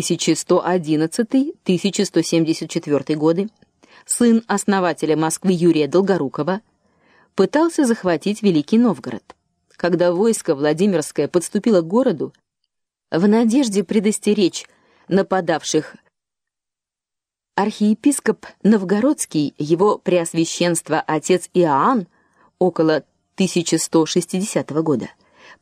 1111-1174 годы, сын основателя Москвы Юрия Долгорукова, пытался захватить Великий Новгород. Когда войско Владимирское подступило к городу, в надежде предостеречь нападавших архиепископ Новгородский, его преосвященство отец Иоанн около 1160 года,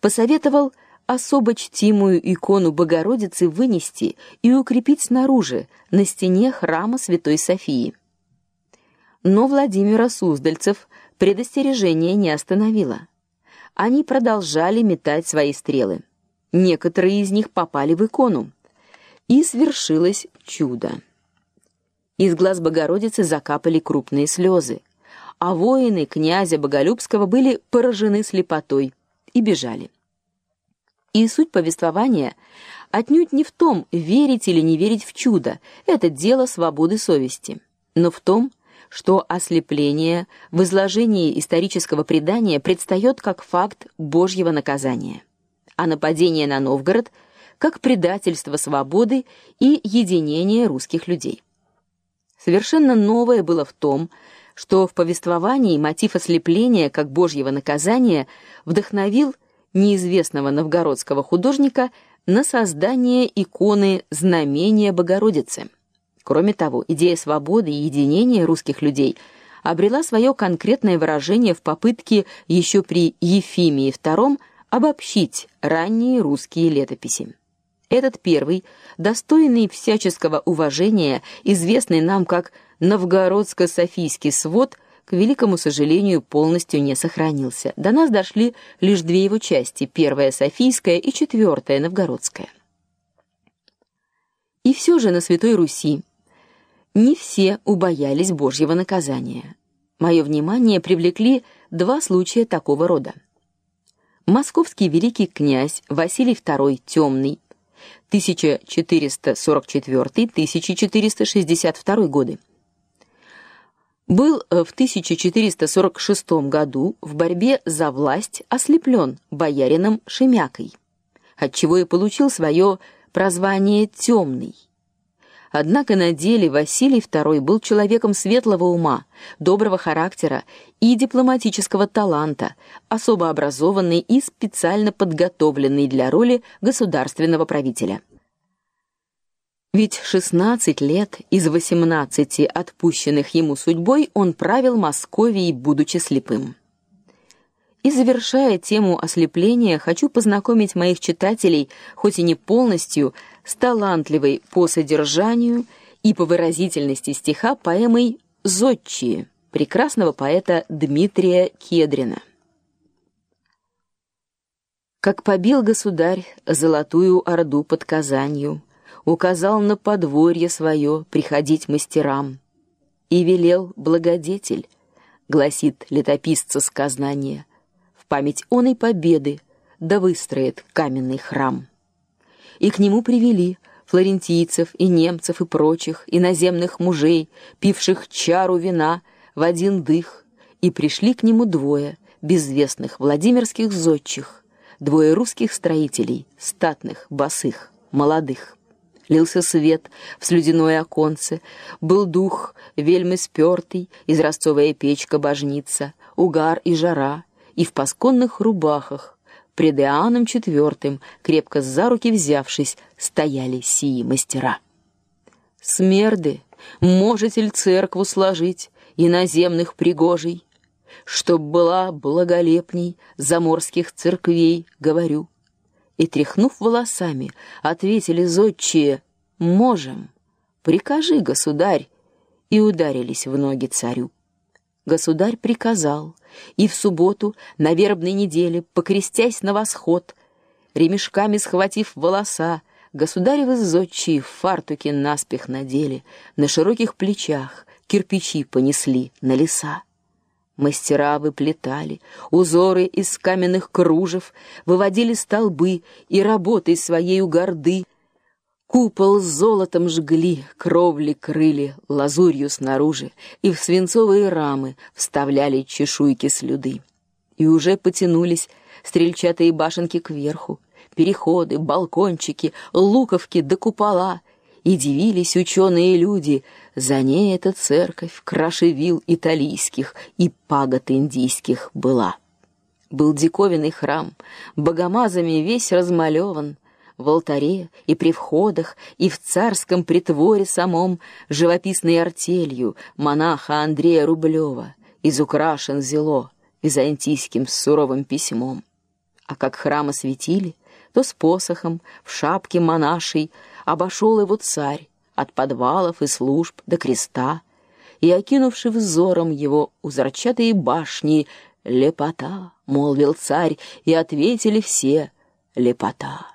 посоветовал особо чтимую икону Богородицы вынести и укрепить снаружи, на стене храма Святой Софии. Но Владимира Суздальцев предостережение не остановило. Они продолжали метать свои стрелы. Некоторые из них попали в икону, и свершилось чудо. Из глаз Богородицы закапали крупные слезы, а воины князя Боголюбского были поражены слепотой и бежали. И суть повествования отнюдь не в том, верить или не верить в чудо, это дело свободы совести, но в том, что ослепление в изложении исторического предания предстает как факт Божьего наказания, а нападение на Новгород как предательство свободы и единения русских людей. Совершенно новое было в том, что в повествовании мотив ослепления как Божьего наказания вдохновил неизвестного новгородского художника на создание иконы знамения Богородицы. Кроме того, идея свободы и единения русских людей обрела свое конкретное выражение в попытке еще при Ефимии II обобщить ранние русские летописи. Этот первый, достойный всяческого уважения, известный нам как Новгородско-Софийский свод, к великому сожалению, полностью не сохранился. До нас дошли лишь две его части: первая Софийская и четвертая Новгородская. И все же на Святой Руси не все убоялись Божьего наказания. Мое внимание привлекли два случая такого рода. Московский великий князь Василий II Темный 1444-1462 годы был э, в 1446 году в борьбе за власть ослеплен боярином Шемякой, отчего и получил свое прозвание Темный. Однако на деле Василий II был человеком светлого ума, доброго характера и дипломатического таланта, особо образованный и специально подготовленный для роли государственного правителя. Ведь 16 лет из 18 отпущенных ему судьбой он правил Московией, будучи слепым. И завершая тему ослепления, хочу познакомить моих читателей, хоть и не полностью, с талантливой по содержанию и по выразительности стиха поэмой Зодчие прекрасного поэта Дмитрия Кедрина. Как побил государь золотую орду под Казанью, указал на подворье свое приходить мастерам и велел благодетель, гласит летописца сказание, в память оной победы да выстроит каменный храм. И к нему привели флорентийцев и немцев и прочих иноземных мужей, пивших чару вина в один дых, и пришли к нему двое безвестных владимирских зодчих, двое русских строителей, статных, босых, молодых лился свет в слюдяное оконце, был дух вельми спёртый, изразцовая печка божница, угар и жара, и в пасконных рубахах пред Иоанном четвертым, крепко за руки взявшись, стояли сии мастера. Смерды, можете ли церкву сложить иноземных пригожей, чтоб была благолепней заморских церквей, говорю и, тряхнув волосами, ответили зодчие «Можем, прикажи, государь», и ударились в ноги царю. Государь приказал, и в субботу на вербной неделе, покрестясь на восход, ремешками схватив волоса, государевы зодчие в фартуке наспех надели, на широких плечах кирпичи понесли на леса. Мастера выплетали узоры из каменных кружев, выводили столбы и работой своей горды. Купол с золотом жгли, кровли крыли лазурью снаружи, и в свинцовые рамы вставляли чешуйки слюды. И уже потянулись стрельчатые башенки кверху, переходы, балкончики, луковки до да купола. И дивились ученые люди, за ней эта церковь краше вил италийских и пагод индийских была. Был диковинный храм, богомазами весь размалеван, в алтаре и при входах, и в царском притворе самом, живописной артелью монаха Андрея Рублева, изукрашен зело византийским суровым письмом. А как храм осветили, то с посохом, в шапке монашей, обошел его царь от подвалов и служб до креста, и, окинувши взором его узорчатые башни, «Лепота!» — молвил царь, и ответили все «Лепота!»